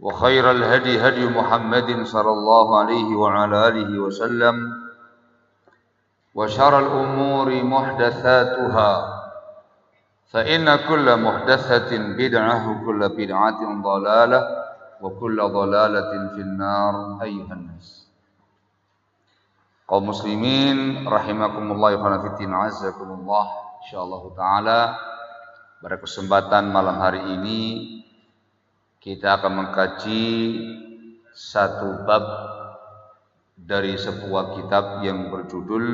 وخير الهدي هدي محمد صلى الله عليه وعلى آله وسلم وشر الأمور محدثاتها فإن كل محدثة بدعة وكل بدعة ضلالة وكل ضلالة في النار أيها الناس. kaum muslimin rahimakumullah wa fitin azakumullah insyaallah taala pada kesempatan malam hari ini kita akan mengkaji satu bab dari sebuah kitab yang berjudul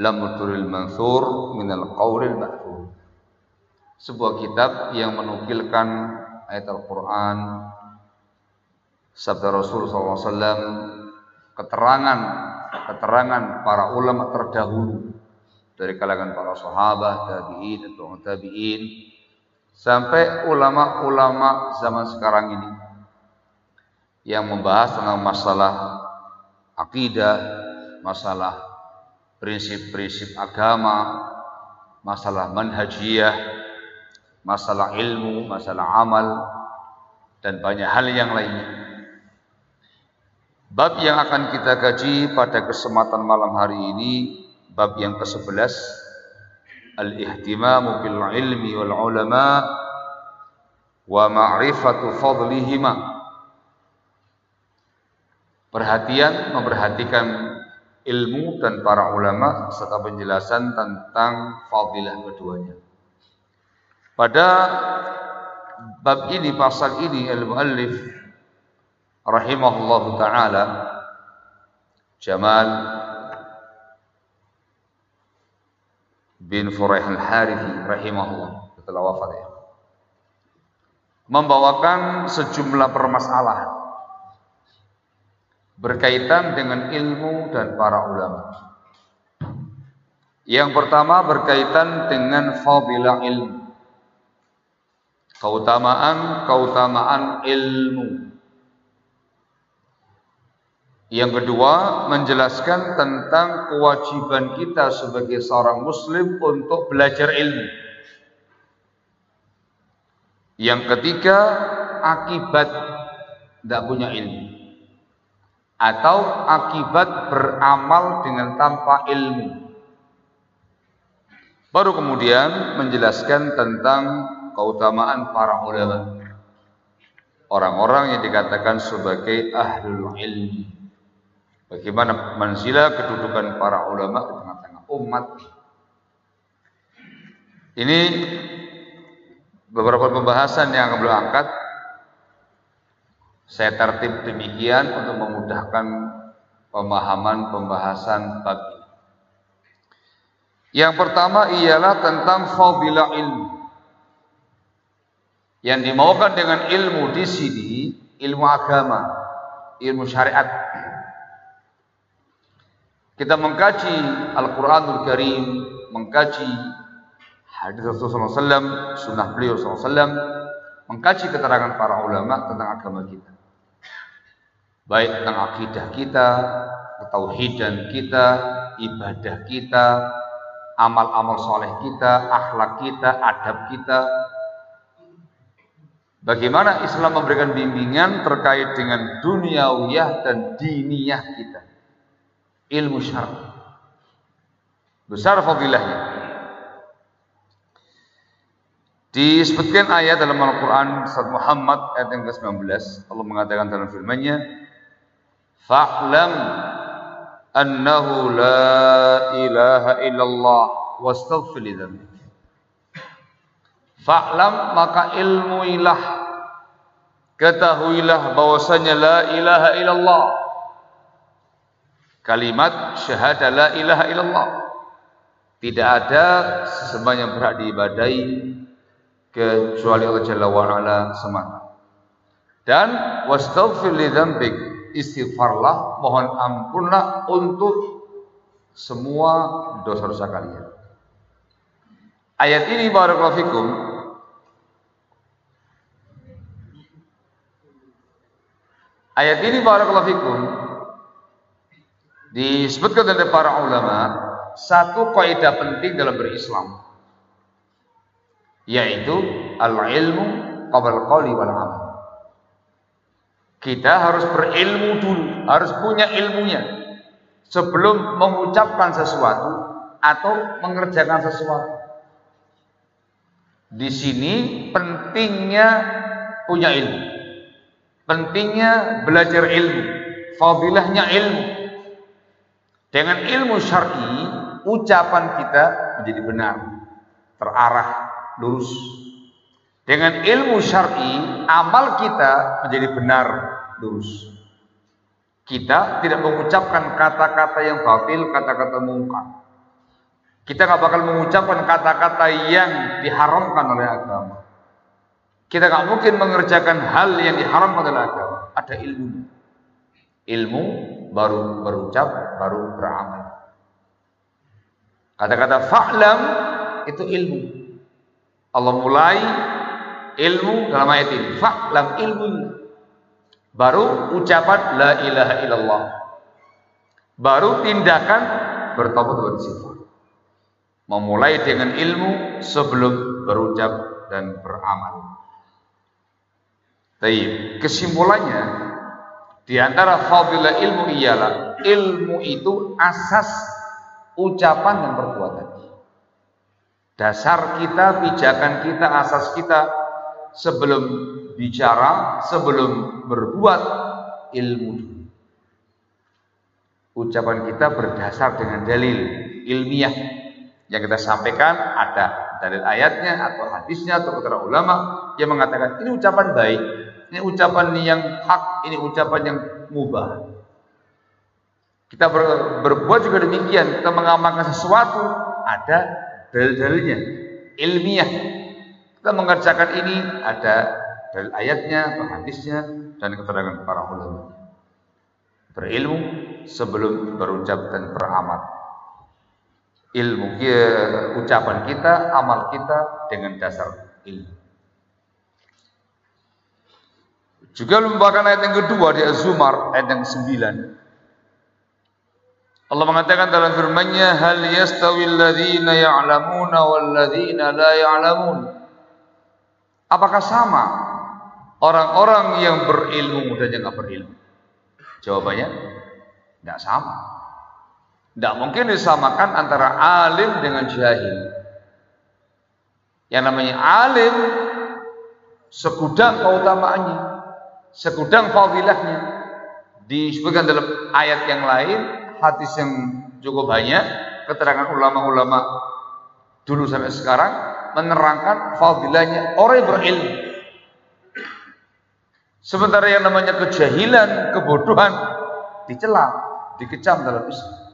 Lamurul Mansur Minal Qawlil Ma'thur. Sebuah kitab yang menukilkan ayat Al-Quran, sabda Rasul SAW, keterangan keterangan para ulama terdahulu dari kalangan para sahabat, tabi'in atau tabi'in sampai ulama-ulama zaman sekarang ini yang membahas tentang masalah akidah, masalah prinsip-prinsip agama, masalah manhajiyah, masalah ilmu, masalah amal dan banyak hal yang lainnya. Bab yang akan kita kaji pada kesempatan malam hari ini bab yang ke-11 al-ihtimamu bil ilmi wal perhatian memperhatikan ilmu dan para ulama serta penjelasan tentang fadilah keduanya. Pada bab ini pasal ini al-muallif rahimahullah taala Jamal bin Furaih al-Harithi rahimahullah setelah wafat ya. Membawakan sejumlah permasalahan berkaitan dengan ilmu dan para ulama. Yang pertama berkaitan dengan fadilah ilmu. Keutamaan-keutamaan ilmu. Yang kedua, menjelaskan tentang kewajiban kita sebagai seorang muslim untuk belajar ilmu. Yang ketiga, akibat tidak punya ilmu. Atau akibat beramal dengan tanpa ilmu. Baru kemudian menjelaskan tentang keutamaan para ulama. Orang-orang yang dikatakan sebagai ahlul ilmi. Bagaimana manzilah kedudukan para ulama di tengah-tengah umat. Ini beberapa pembahasan yang akan beliau angkat. Saya tertib demikian untuk memudahkan pemahaman pembahasan ini. Yang pertama ialah tentang fadilah ilmu. Yang dimaukan dengan ilmu di sini ilmu agama, ilmu syariat. Kita mengkaji Al-Quranul Karim, mengkaji hadis Rasulullah SAW, sunnah beliau SAW, mengkaji keterangan para ulama tentang agama kita. Baik tentang akidah kita, ketauhidan kita, ibadah kita, amal-amal soleh kita, akhlak kita, adab kita. Bagaimana Islam memberikan bimbingan terkait dengan duniawiyah dan diniyah kita ilmu syar'i. Besar fadilahnya. Disebutkan ayat dalam Al-Quran Surat Muhammad ayat yang ke-19 Allah mengatakan dalam firman-Nya Fa'lam annahu la ilaha illallah wastaghfir li Fa'lam maka ilmuilah ketahuilah bahwasanya la ilaha illallah kalimat syahadah la ilaha illallah. Tidak ada sesembahan yang berhak diibadai kecuali Allah Jalla wa ala semata. Dan wastaghfir li dzambik, istighfarlah, mohon ampunlah untuk semua dosa-dosa kalian. Ayat ini barakallahu fikum Ayat ini barakallahu fikum Disebutkan oleh para ulama satu kaidah penting dalam berislam yaitu al-ilmu qabla qawli wal. Kita harus berilmu dulu, harus punya ilmunya sebelum mengucapkan sesuatu atau mengerjakan sesuatu. Di sini pentingnya punya ilmu. Pentingnya belajar ilmu. Fadilahnya ilmu. Dengan ilmu syar'i, ucapan kita menjadi benar, terarah, lurus. Dengan ilmu syar'i, amal kita menjadi benar, lurus. Kita tidak mengucapkan kata-kata yang batil, kata-kata mungkar. Kita nggak bakal mengucapkan kata-kata yang diharamkan oleh agama. Kita nggak mungkin mengerjakan hal yang diharamkan oleh agama. Ada ilmu. Ilmu baru berucap, baru beramal. Kata-kata fa'lam itu ilmu. Allah mulai ilmu dalam ayat ini. Fa'lam ilmu. Baru ucapan la ilaha illallah. Baru tindakan bertobat bersifat. Memulai dengan ilmu sebelum berucap dan beramal. Tapi kesimpulannya di antara fadilah ilmu ialah ilmu itu asas ucapan dan perbuatan. Dasar kita, pijakan kita, asas kita sebelum bicara, sebelum berbuat ilmu. Ucapan kita berdasar dengan dalil ilmiah yang kita sampaikan ada dalil ayatnya atau hadisnya atau keterangan ulama yang mengatakan ini ucapan baik ini ucapan yang hak, ini ucapan yang mubah. Kita ber, berbuat juga demikian, kita mengamalkan sesuatu, ada dalil-dalilnya, ilmiah. Kita mengerjakan ini, ada dalil ayatnya hadisnya dan keterangan para ulama. Berilmu sebelum berucap dan beramal. Ilmu ucapan kita, amal kita dengan dasar ilmu. Juga merupakan ayat yang kedua di Az-Zumar ayat yang 9. Allah mengatakan dalam firman-Nya hal yastawi alladziina ya'lamuna wal ladziina la ya'lamun. Apakah sama orang-orang yang berilmu dan yang tidak berilmu? Jawabannya tidak sama. Tidak mungkin disamakan antara alim dengan jahil. Yang namanya alim segudang keutamaannya segudang fadilahnya disebutkan dalam ayat yang lain, hadis yang cukup banyak, keterangan ulama-ulama dulu sampai sekarang menerangkan fadilahnya orang yang berilmu. Sementara yang namanya kejahilan, kebodohan dicela, dikecam dalam Islam.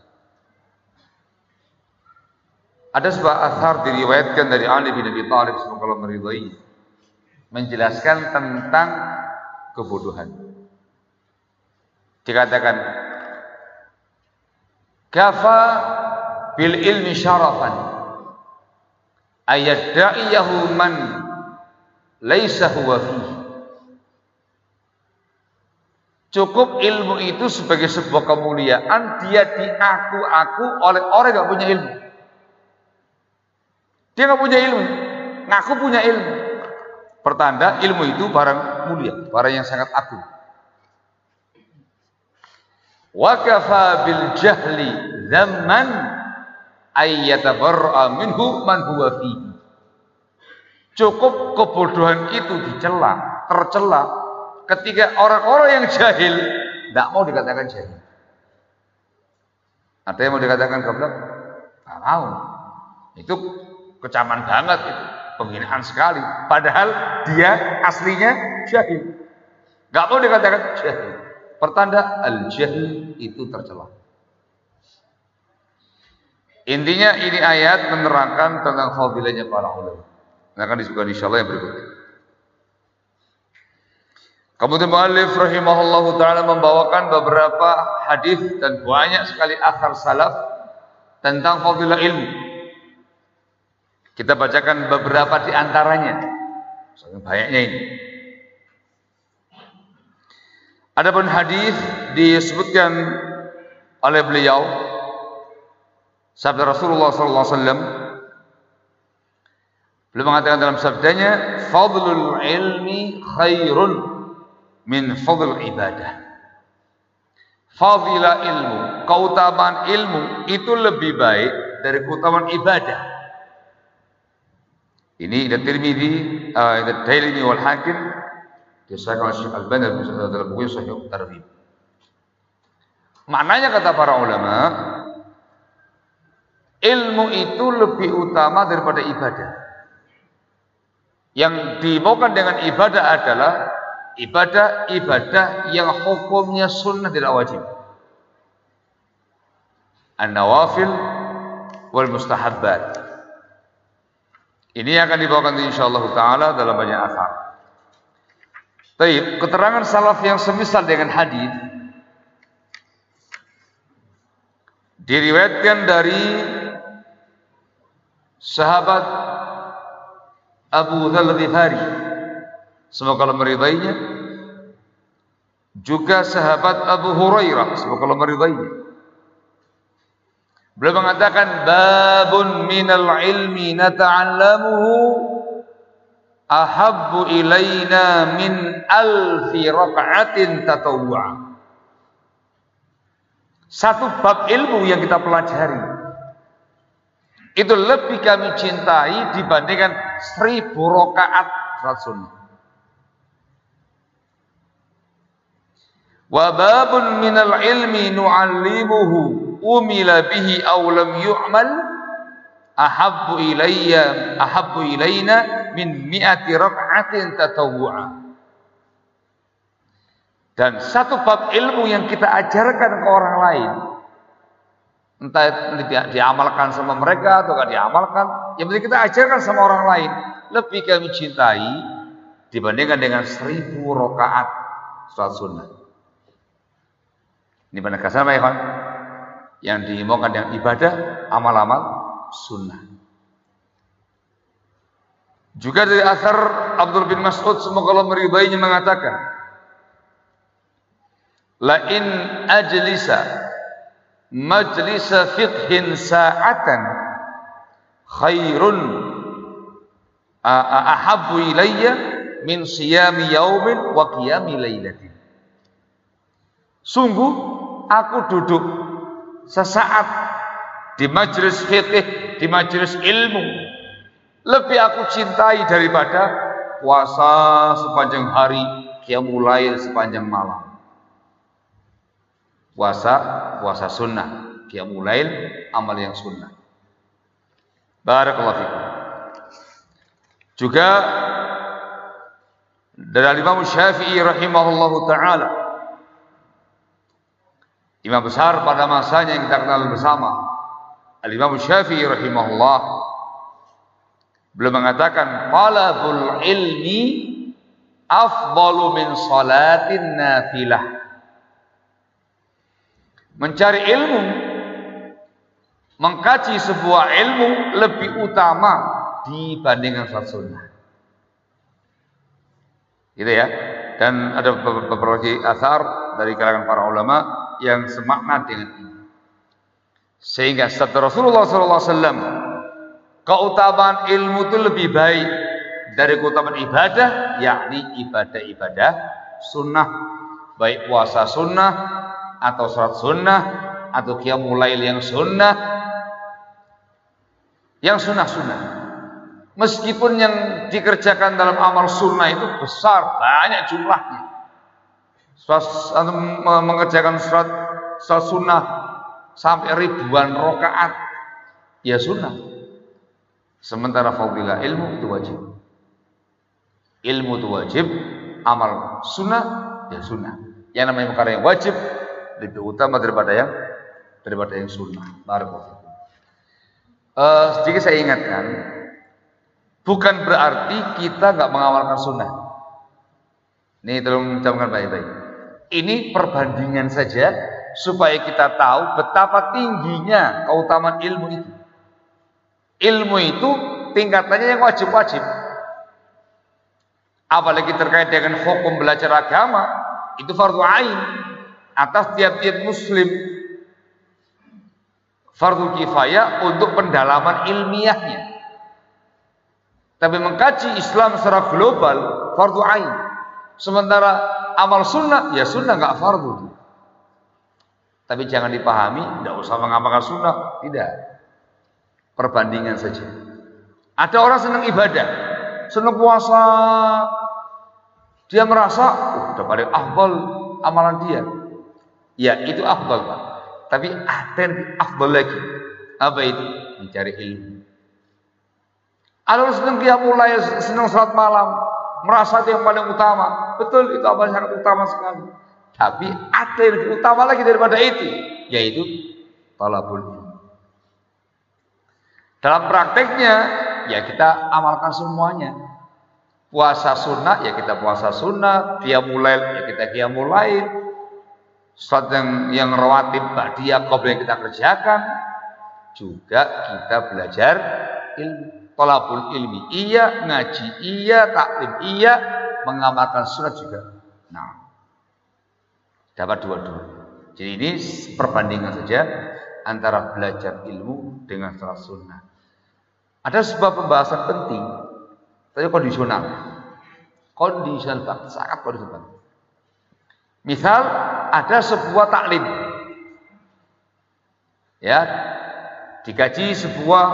Ada sebuah asar diriwayatkan dari Ali bin Abi Thalib semoga Allah meridhai menjelaskan tentang kebodohan. Dikatakan kafa bil ilmi syarafan ayat da'iyahu man laisa huwa fihi Cukup ilmu itu sebagai sebuah kemuliaan dia diaku-aku oleh orang yang punya ilmu. Dia nggak punya ilmu, ngaku punya ilmu. Pertanda ilmu itu barang mulia, barang yang sangat agung. Wa kafa bil jahli zaman ayyatabarra minhu man huwa fihi. Cukup kebodohan itu dicela, tercela ketika orang-orang yang jahil tidak mau dikatakan jahil. Ada yang mau dikatakan goblok? Tidak mau. Itu Kecaman banget itu, penghinaan sekali. Padahal dia aslinya jahil. Gak mau dikatakan jahil. Pertanda al-jahil itu tercela. Intinya ini ayat menerangkan tentang fadilahnya para ulama. Nah, akan disebutkan insyaallah yang berikutnya. Kemudian muallif rahimahullahu taala membawakan beberapa hadis dan banyak sekali akhar salaf tentang fadilah ilmu. Kita bacakan beberapa di antaranya. Saking banyaknya ini. Adapun hadis disebutkan oleh beliau sabda Rasulullah sallallahu alaihi wasallam beliau mengatakan dalam sabdanya fadlul ilmi khairun min fadl ibadah fadilah ilmu keutamaan ilmu itu lebih baik dari keutamaan ibadah ini dari Tirmidzi, uh, dari Dailimi wal Hakim disahkan oleh Syekh Al-Albani dalam buku Sahih Tarhib. Maknanya kata para ulama, ilmu itu lebih utama daripada ibadah. Yang dimaukan dengan ibadah adalah ibadah-ibadah yang hukumnya sunnah tidak wajib. An-nawafil wal mustahabbat. Ini akan dibawakan insyaallah taala dalam banyak asar. Taib, keterangan salaf yang semisal dengan hadis diriwayatkan dari sahabat Abu Dhal Ghifari semoga Allah meridainya. Juga sahabat Abu Hurairah semoga Allah meridainya Beliau mengatakan babun minal ilmi nata'allamuhu ahabbu ilaina min alfi raka'atin tatawwa. Satu bab ilmu yang kita pelajari itu lebih kami cintai dibandingkan seribu rakaat salat sunnah. Wa babun minal ilmi nu'allimuhu umila bihi aw lam yu'mal ahabbu ilayya ahabbu ilaina min mi'ati rak'atin tatawwu'a. Dan satu bab ilmu yang kita ajarkan ke orang lain entah tidak diamalkan sama mereka atau tidak diamalkan yang penting kita ajarkan sama orang lain. Lebih kami cintai dibandingkan dengan seribu rakaat sholat sunnah ini penegasan apa ya yang dihimbaukan dengan ibadah amal-amal sunnah. Juga dari asar Abdul bin Mas'ud semoga Allah meridainya mengatakan La in ajlisa majlisa fiqhin sa'atan khairun ahabbu ilayya min siyami yaumin wa qiyami lailatin Sungguh aku duduk sesaat di majelis fikih, di majelis ilmu lebih aku cintai daripada puasa sepanjang hari, mulai sepanjang malam. Puasa, puasa sunnah, mulai amal yang sunnah. Barakallahu fikum. Juga dari Imam Syafi'i rahimahullahu taala Imam besar pada masanya yang kita kenal bersama Al-Imam Syafi'i rahimahullah belum mengatakan talabul ilmi afdalu min salatin nafilah. Mencari ilmu mengkaji sebuah ilmu lebih utama dibandingkan salat sunnah. Gitu ya. Dan ada beberapa asar dari kalangan para ulama yang semakna dengan ini. Sehingga setelah Rasulullah SAW keutamaan ilmu itu lebih baik dari keutamaan ibadah, yakni ibadah-ibadah sunnah, baik puasa sunnah atau sholat sunnah atau qiyamul yang sunnah, yang sunnah-sunnah. Meskipun yang dikerjakan dalam amal sunnah itu besar, banyak jumlahnya. Mengerjakan surat, surat sunnah sampai ribuan rokaat, ya sunnah. Sementara fadilah ilmu itu wajib. Ilmu itu wajib, amal sunnah ya sunnah. Yang namanya perkara yang wajib lebih utama daripada yang daripada yang sunnah. Barakallahu. Uh, sedikit saya ingatkan, Bukan berarti kita nggak mengamalkan sunnah. Ini tolong camkan baik-baik. Ini perbandingan saja supaya kita tahu betapa tingginya keutamaan ilmu itu. Ilmu itu tingkatannya yang wajib-wajib. Apalagi terkait dengan hukum belajar agama, itu fardu ain atas tiap-tiap muslim. Fardu kifayah untuk pendalaman ilmiahnya. Tapi mengkaji Islam secara global fardu ain. Sementara amal sunnah ya sunnah nggak fardu. Tapi jangan dipahami, tidak usah mengamalkan sunnah, tidak. Perbandingan saja. Ada orang senang ibadah, senang puasa, dia merasa oh, udah paling afdal amalan dia. Ya itu afdal Pak. Tapi ada afdal lagi. Apa itu? Mencari ilmu. Ada senang dia mulai senang salat malam, merasa itu yang paling utama. Betul itu apa sangat utama sekali. Tapi ada yang utama lagi daripada itu, yaitu talabul. Dalam prakteknya, ya kita amalkan semuanya. Puasa sunnah, ya kita puasa sunnah. Dia mulai, ya kita dia mulai. Salat yang yang rawatib, dia yang kita kerjakan. Juga kita belajar ilmu tolabul ilmi iya, ngaji iya, taklim iya, mengamalkan surat juga. Nah, dapat dua-dua. Jadi ini perbandingan saja antara belajar ilmu dengan sholat sunnah. Ada sebuah pembahasan penting, tapi kondisional. Kondisional banget, sangat kondisional. Misal ada sebuah taklim, ya, dikaji sebuah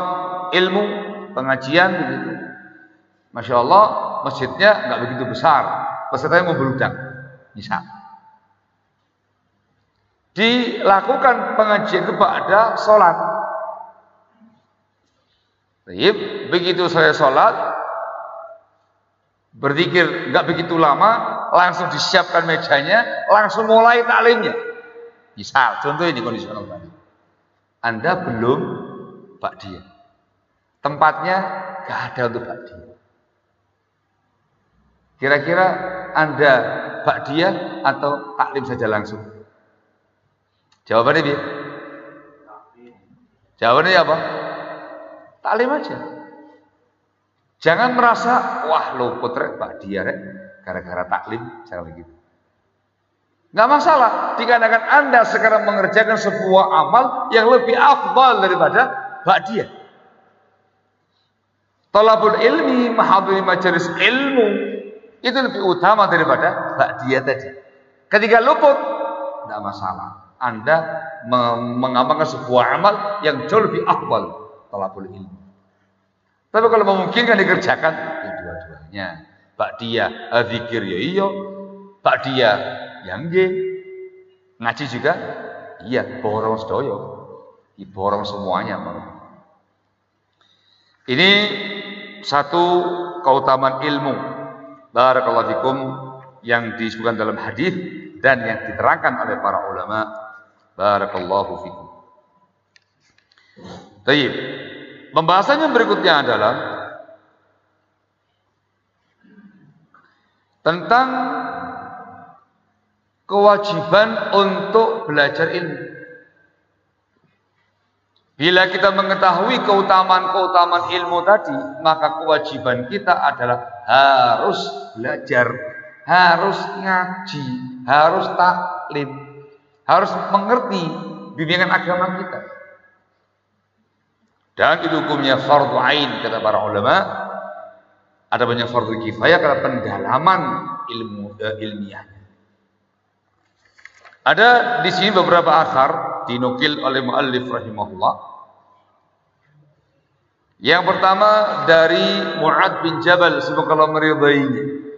ilmu pengajian begitu. Masya Allah masjidnya nggak begitu besar, pesertanya membludak, misal. Dilakukan pengajian kepada sholat. Baik, begitu saya sholat, berzikir nggak begitu lama, langsung disiapkan mejanya, langsung mulai taklimnya. Misal, contoh ini kondisional tadi. Anda belum Pak dia. Tempatnya gak ada untuk bakdia. Kira-kira Anda bakdia atau taklim saja langsung? Jawabannya dia. Jawabannya apa? Taklim aja. Jangan merasa wah lo putrek bakdia rek gara-gara taklim jangan begitu. Gak masalah dikarenakan Anda sekarang mengerjakan sebuah amal yang lebih afdal daripada bakdia. Talabul ilmi, mahadiri majelis ilmu itu lebih utama daripada dia tadi. Ketika luput, tidak masalah. Anda mengamalkan sebuah amal yang jauh lebih akbal talabul ilmi. Tapi kalau memungkinkan dikerjakan, ya dua-duanya. dia zikir ya iya, dia yang. Ngaji juga, iya, borong sedoyo. Borong semuanya. Ini satu keutamaan ilmu barakallahu fikum yang disebutkan dalam hadis dan yang diterangkan oleh para ulama barakallahu fikum Baik. Pembahasan yang berikutnya adalah tentang kewajiban untuk belajar ilmu. Bila kita mengetahui keutamaan-keutamaan ilmu tadi, maka kewajiban kita adalah harus belajar, harus ngaji, harus taklim, harus mengerti bimbingan agama kita. Dan itu hukumnya fardu ain kata para ulama. Ada banyak fardu kifayah karena pendalaman ilmu eh, ilmiah. Ada di sini beberapa asar dinukil oleh muallif rahimahullah yang pertama dari Mu'ad bin Jabal semoga Allah meridainya.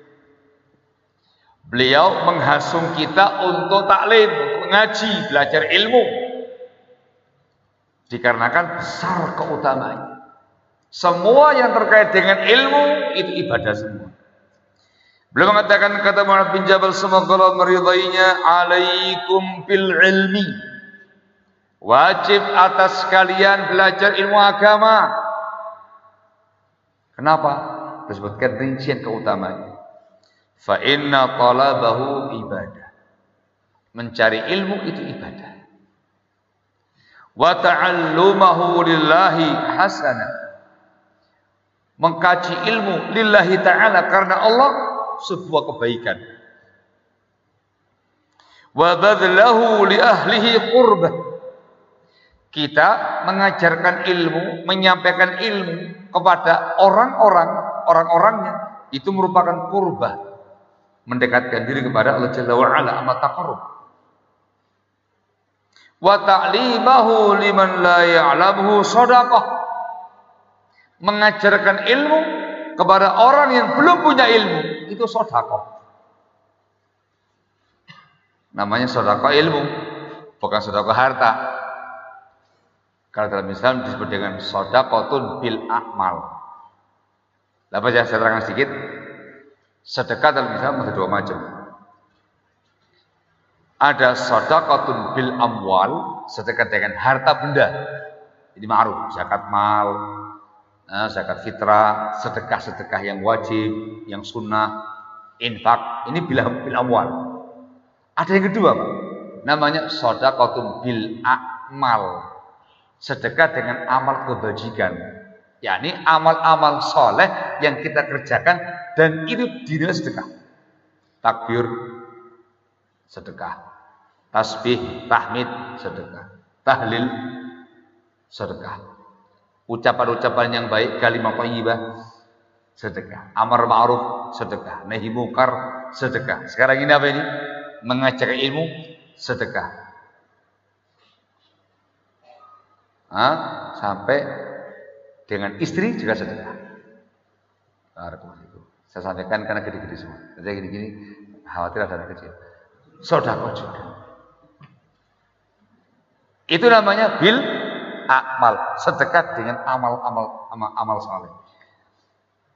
Beliau menghasung kita untuk taklim, untuk ngaji, belajar ilmu. Dikarenakan besar keutamaannya. Semua yang terkait dengan ilmu itu ibadah semua. Beliau mengatakan kata Mu'ad bin Jabal semoga Allah meridainya, alaikum bil ilmi. Wajib atas kalian belajar ilmu agama Kenapa? Disebutkan rincian keutamaannya. Fa inna talabahu ibadah. Mencari ilmu itu ibadah. Wa ta'allumahu lillahi hasana. Mengkaji ilmu lillahi ta'ala karena Allah sebuah kebaikan. Wa badlahu li ahlihi qurbah. Kita mengajarkan ilmu, menyampaikan ilmu kepada orang-orang, orang-orangnya itu merupakan kurba mendekatkan diri kepada Allah Jalla wa ala amat taqarrub. Wa ta'limahu liman la ya'lamuhu shadaqah. Mengajarkan ilmu kepada orang yang belum punya ilmu itu sedekah. Namanya sedekah ilmu, bukan sedekah harta. Kalau dalam Islam disebut dengan sodakotun bil akmal. Apa saya terangkan sedikit? Sedekah dalam Islam ada dua macam. Ada sodakotun bil amwal, sedekah dengan harta benda. Ini ma'ruf, zakat mal, eh, zakat fitrah, sedekah-sedekah yang wajib, yang sunnah, infak. Ini bil, bil amwal. Ada yang kedua, namanya sodakotun bil akmal sedekah dengan amal kebajikan. Yakni amal-amal soleh yang kita kerjakan dan itu dinilai sedekah. Takbir sedekah. Tasbih tahmid sedekah. Tahlil sedekah. Ucapan-ucapan yang baik kalimat thayyibah sedekah. Amar ma'ruf sedekah. Nahi mungkar sedekah. Sekarang ini apa ini? Mengajak ilmu sedekah ah, sampai dengan istri juga sedekah. itu. Saya sampaikan karena gede-gede semua. Jadi gini-gini khawatir ada anak kecil. Sodako juga. Itu namanya bil amal, sedekah dengan amal-amal amal, amal saleh.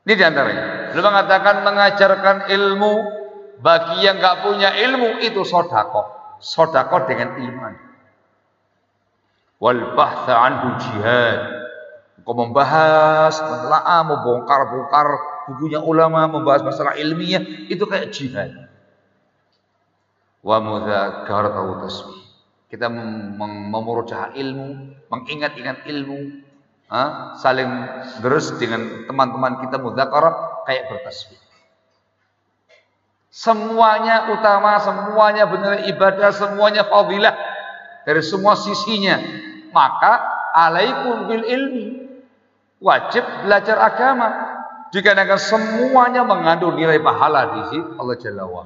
Ini di antaranya. Belum mengatakan mengajarkan ilmu bagi yang nggak punya ilmu itu sodako. Sodako dengan iman wal bahtha anhu jihad. Engkau membahas, menelaah, membongkar-bongkar bukunya ulama, membahas masalah ilmiah, itu kayak jihad. Wa mudzakaratu tasbih. Kita mem memurojaah ilmu, mengingat-ingat ilmu, ha? saling terus dengan teman-teman kita mudzakarah kayak bertasbih. Semuanya utama, semuanya benar ibadah, semuanya fadilah dari semua sisinya. Maka alaikum bil ilmi. Wajib belajar agama. Dikarenakan semuanya mengandung nilai pahala di sisi Allah Jalla wa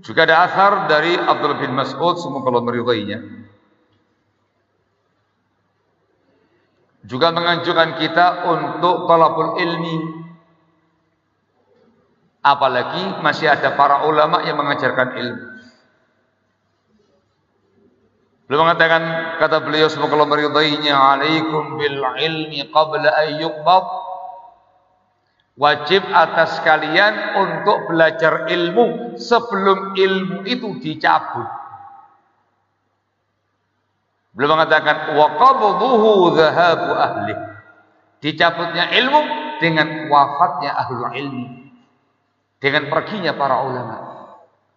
juga ada asar dari Abdul bin Mas'ud semoga Allah meridainya juga menganjurkan kita untuk talabul ilmi. Apalagi masih ada para ulama yang mengajarkan ilmu Beliau mengatakan kata beliau semoga Allah meridainya alaikum bil ilmi qabla ayyuqbad wajib atas kalian untuk belajar ilmu sebelum ilmu itu dicabut Beliau mengatakan wa qabduhu dhahabu ahli. Dicabutnya ilmu dengan wafatnya ahlul ilmi. Dengan perginya para ulama.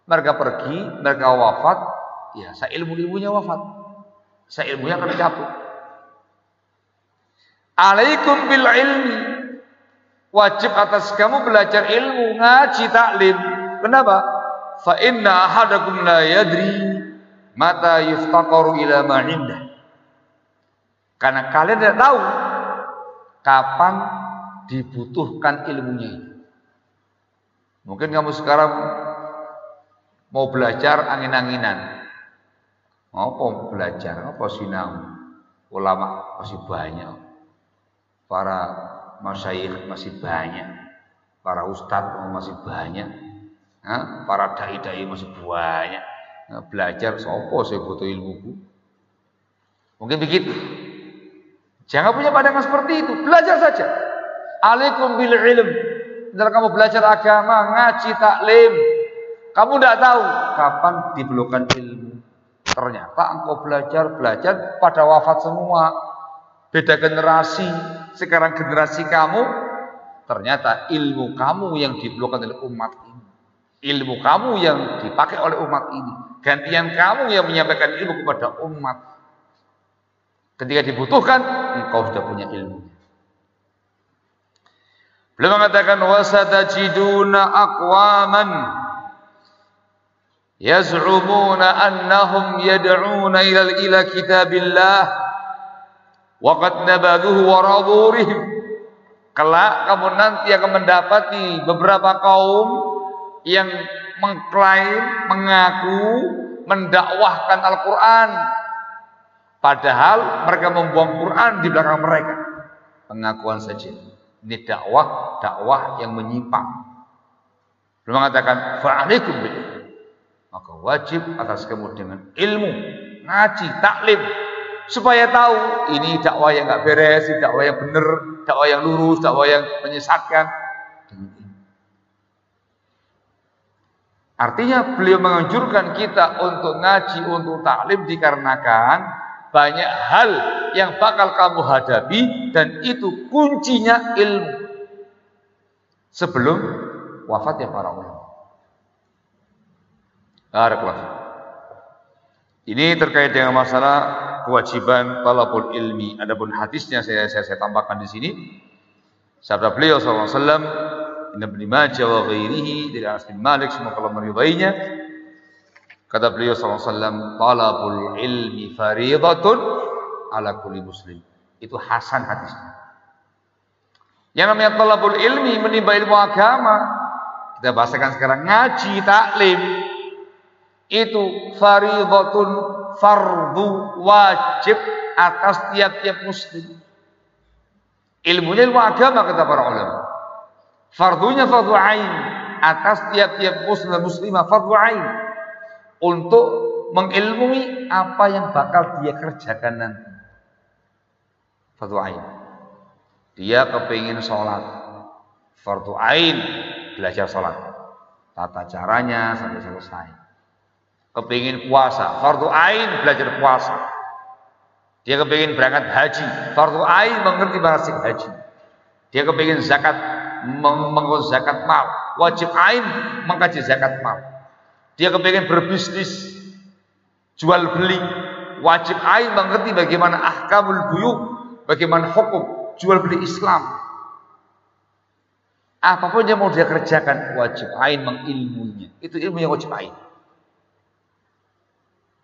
Mereka pergi, mereka wafat, ya saya ilmu-ilmunya wafat. Saya ilmunya akan dicabut. Alaikum bil ilmi. Wajib atas kamu belajar ilmu, ngaji taklim. Kenapa? Fa inna ahadakum la yadri mata yuftaqaru ila ma indah. Karena kalian tidak tahu kapan dibutuhkan ilmunya. Mungkin kamu sekarang mau belajar angin-anginan. Mau belajar, apa sinau? Ulama masih banyak. Para masyayikh masih banyak. Para ustadz masih banyak. Para dai-dai masih banyak belajar sopo saya butuh ilmuku. Mungkin begitu. Jangan punya pandangan seperti itu. Belajar saja. Alaikum bil ilm. Setelah kamu belajar agama, ngaji taklim, kamu tidak tahu kapan diperlukan ilmu. Ternyata engkau belajar, belajar pada wafat semua. Beda generasi. Sekarang generasi kamu, ternyata ilmu kamu yang diperlukan oleh umat ini. Ilmu kamu yang dipakai oleh umat ini gantian kamu yang menyampaikan ilmu kepada umat. Ketika dibutuhkan, engkau sudah punya ilmu. Beliau mengatakan wasatajiduna aqwaman yaz'umuna annahum yad'una ila ila kitabillah wa qad nabaduhu wa radurihim kelak kamu nanti akan mendapati beberapa kaum yang mengklaim, mengaku, mendakwahkan Al-Quran. Padahal mereka membuang Quran di belakang mereka. Pengakuan saja. Ini dakwah, dakwah yang menyimpang. Belum mengatakan fa'alaikum bil Maka wajib atas kamu dengan ilmu, ngaji, taklim supaya tahu ini dakwah yang nggak beres, dakwah yang benar, dakwah yang lurus, dakwah yang menyesatkan. Artinya beliau menganjurkan kita untuk ngaji, untuk taklim dikarenakan banyak hal yang bakal kamu hadapi dan itu kuncinya ilmu. Sebelum wafatnya para ulama. Barakallahu Ini terkait dengan masalah kewajiban talabul ilmi. Adapun hadisnya saya, saya, saya tambahkan di sini. Sabda beliau SAW Ibn Ibn Majah wa ghairihi dari Anas bin Malik semoga Allah meridainya. Kata beliau SAW, talabul ilmi faridatun ala kulli muslim. Itu hasan hadisnya. Yang namanya talabul ilmi menimba ilmu agama. Kita bahasakan sekarang ngaji taklim. Itu faridatun fardu wajib atas tiap-tiap muslim. Ilmunya ilmu agama kata para ulama. Fardunya fardu ain atas tiap-tiap muslim muslimah fardu ain untuk mengilmui apa yang bakal dia kerjakan nanti. Fardu ain. Dia kepingin sholat. Fardu ain belajar sholat. Tata caranya sampai selesai. Kepingin puasa. Fardu ain belajar puasa. Dia kepingin berangkat haji. Fardu ain mengerti manasik haji. Dia kepingin zakat mengurus zakat mal, wajib ain mengkaji zakat mal. Dia kepengen berbisnis, jual beli, wajib ain mengerti bagaimana ahkamul buyuk, bagaimana hukum jual beli Islam. Apa pun yang mau dia kerjakan, wajib ain mengilmunya. Itu ilmu yang wajib ain.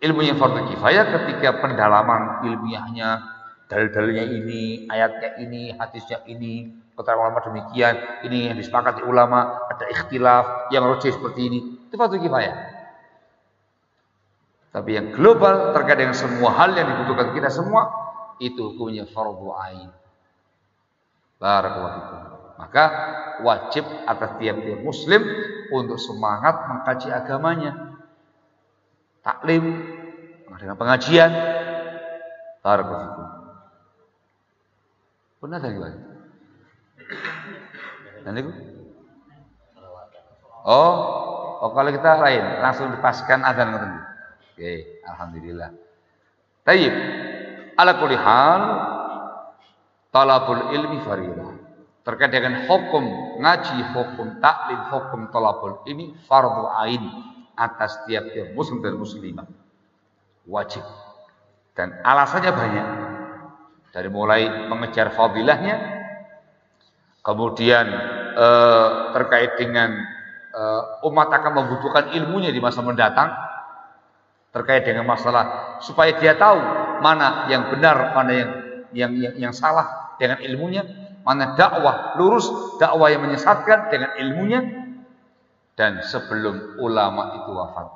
Ilmu yang fardu kifayah ketika pendalaman ilmiahnya, dalil-dalilnya ini, ayatnya ini, hadisnya ini, keterangan ulama demikian, ini yang disepakati ulama, ada ikhtilaf, yang rojih seperti ini, itu fardu kifayah. Tapi yang global terkait dengan semua hal yang dibutuhkan kita semua, itu hukumnya fardu ain. Barakallahu Maka wajib atas tiap-tiap muslim untuk semangat mengkaji agamanya. Taklim, dengan pengajian. Barakallahu tadi, Pak? Dan itu? Oh, oh kalau kita lain, langsung dipaskan azan ngoten. Oke, alhamdulillah. Tayyib. Ala kulli hal talabul ilmi faridah. Terkait dengan hukum ngaji, hukum taklim, hukum talabul ini fardu ain atas tiap-tiap muslim dan muslimah. Wajib. Dan alasannya banyak. Dari mulai mengejar fadilahnya, kemudian eh, terkait dengan eh, umat akan membutuhkan ilmunya di masa mendatang, terkait dengan masalah supaya dia tahu mana yang benar, mana yang yang yang, yang salah dengan ilmunya, mana dakwah lurus, dakwah yang menyesatkan dengan ilmunya dan sebelum ulama itu wafat.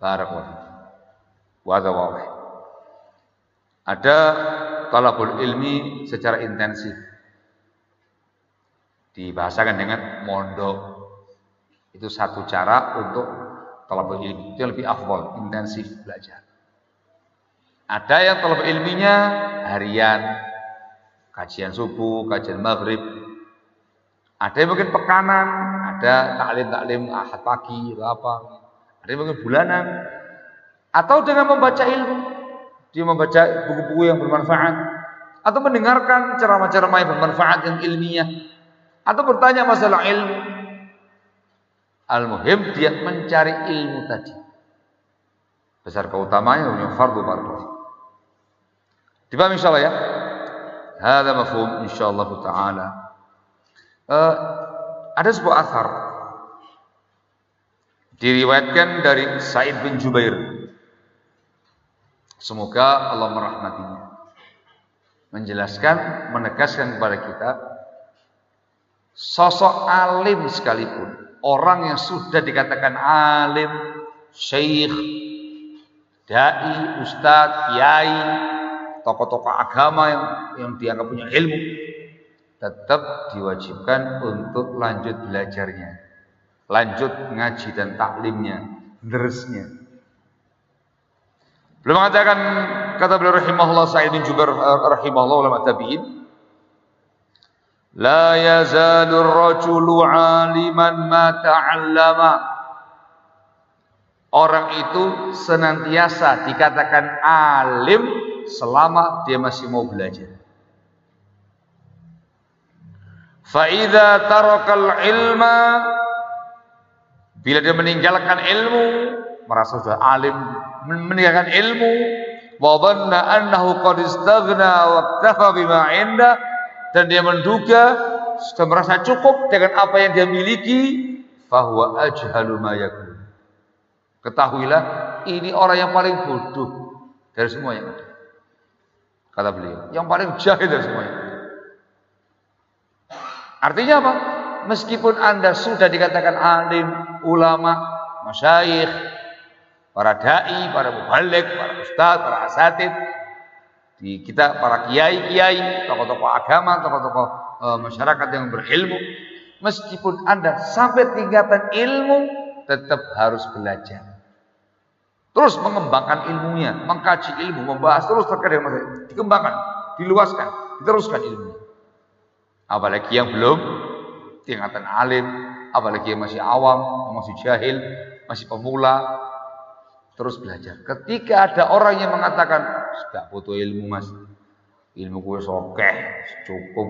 Barakallahu. Ada talabul ilmi secara intensif. Dibahasakan dengan mondok. Itu satu cara untuk talabul ilmi. Itu lebih afdol, intensif belajar. Ada yang talabul ilminya harian, kajian subuh, kajian maghrib. Ada yang mungkin pekanan, ada taklim-taklim ahad pagi atau apa. Ada mungkin bulanan. Atau dengan membaca ilmu. Dia membaca buku-buku yang bermanfaat. Atau mendengarkan ceramah-ceramah yang bermanfaat yang ilmiah. Atau bertanya masalah ilmu. Al-muhim dia mencari ilmu tadi. Besar keutamaannya punya fardu fardu. Dipahami insyaallah ya? Hada mafhum insyaallah taala. Uh, ada sebuah asar diriwayatkan dari Said bin Jubair. Semoga Allah merahmatinya. Menjelaskan, menegaskan kepada kita sosok alim sekalipun orang yang sudah dikatakan alim, syekh, dai, ustadz, kiai, tokoh-tokoh agama yang yang dianggap punya ilmu tetap diwajibkan untuk lanjut belajarnya, lanjut ngaji dan taklimnya, deresnya. Belum mengatakan kata beliau rahimahullah Sa'id bin Jubair rahimahullah ulama tabi'in La yazalur rajulu aliman ma ta'allama. Orang itu senantiasa dikatakan alim selama dia masih mau belajar. Fa'idha tarakal ilma Bila dia meninggalkan ilmu Merasa sudah alim Meninggalkan ilmu Wa annahu qad istaghna Wa bima indah dan dia menduga sudah merasa cukup dengan apa yang dia miliki, fahuwa ajhalu ma Ketahuilah ini orang yang paling bodoh dari semua yang ada. Kata beliau, yang paling jahil dari semuanya. Artinya apa? Meskipun Anda sudah dikatakan alim, ulama, masyayikh, para dai, para mubalik, para ustaz, para asatid, di kita para kiai-kiai, tokoh-tokoh agama, tokoh-tokoh e, masyarakat yang berilmu, meskipun Anda sampai tingkatan ilmu tetap harus belajar. Terus mengembangkan ilmunya, mengkaji ilmu, membahas terus terkait dengan dikembangkan, diluaskan, diteruskan ilmunya. Apalagi yang belum tingkatan alim, apalagi yang masih awam, masih jahil, masih pemula, terus belajar. Ketika ada orang yang mengatakan, sudah butuh ilmu mas, ilmu gue sokeh, cukup,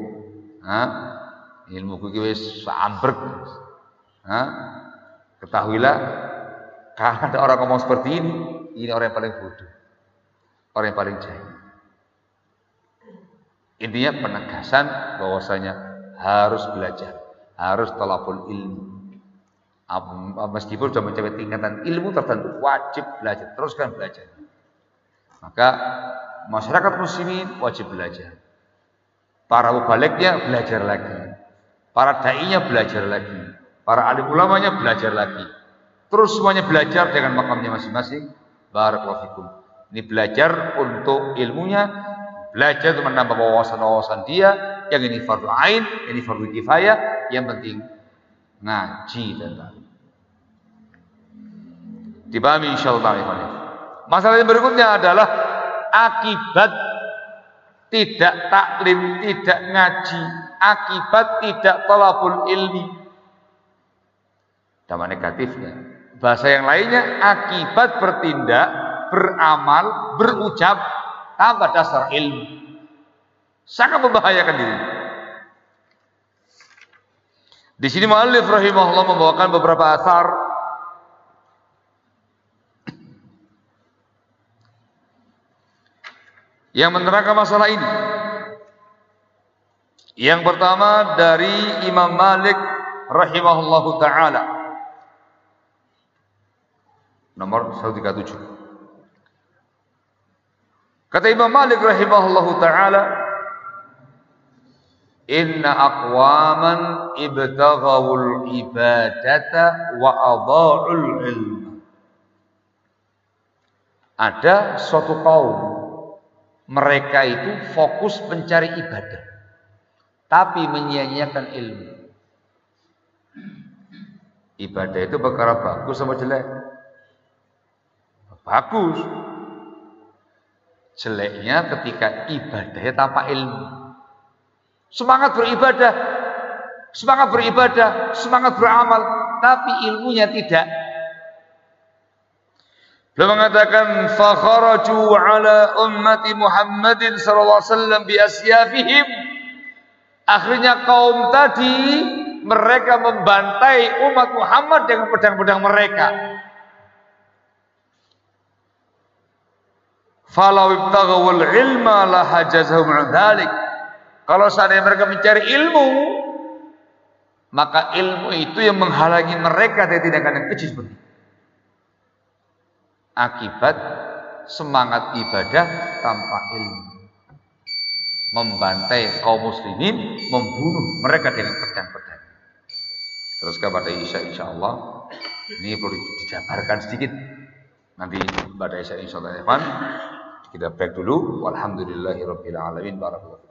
Hah? ilmu gue sambrek, Hah? ketahuilah kalau ada orang ngomong seperti ini, ini orang yang paling bodoh, orang yang paling jahil. Intinya penegasan bahwasanya harus belajar, harus telapul ilmu meskipun sudah mencapai tingkatan ilmu tertentu wajib belajar teruskan belajar. Maka masyarakat muslimin wajib belajar. Para mubaliknya belajar lagi. Para dai-nya belajar lagi. Para alim ulamanya belajar lagi. Terus semuanya belajar dengan makamnya masing-masing. Barakallahu ini belajar untuk ilmunya belajar untuk menambah wawasan-wawasan dia yang ini fardu ain ini fardu kifayah yang penting ngaji tentang Dipahami insyaallah Masalah yang berikutnya adalah akibat tidak taklim, tidak ngaji, akibat tidak talabul ilmi. Damai negatifnya. Bahasa yang lainnya akibat bertindak beramal, berucap tanpa dasar ilmu. Sangat membahayakan diri. Di sini Mu'allif rahimahullah membawakan beberapa asar yang menerangkan masalah ini. Yang pertama dari Imam Malik rahimahullahu taala. Nomor 137. Kata Imam Malik rahimahullahu taala, "Inna aqwaman ibtaghawul ibadata wa adha'ul ilm." Ada suatu kaum mereka itu fokus mencari ibadah tapi menyia-nyiakan ilmu. Ibadah itu perkara bagus sama jelek? Bagus. Jeleknya ketika ibadahnya tanpa ilmu. Semangat beribadah, semangat beribadah, semangat beramal, tapi ilmunya tidak. Beliau mengatakan fakharaju ala ummati Muhammadin sallallahu alaihi wasallam bi asyafihim Akhirnya kaum tadi mereka membantai umat Muhammad dengan pedang-pedang mereka. Falau ibtaghawul ilma la hajazahum dzalik. Kalau seandainya mereka mencari ilmu, maka ilmu itu yang menghalangi mereka dari tindakan yang kecil seperti itu. Akibat semangat ibadah tanpa ilmu membantai kaum muslimin, membunuh mereka dengan pedang-pedang. Terus kepada Isya insya Allah ini perlu dijabarkan sedikit. Nanti pada Isya insya Allah kita break dulu. Walhamdulillahirobbilalamin. Barakallahu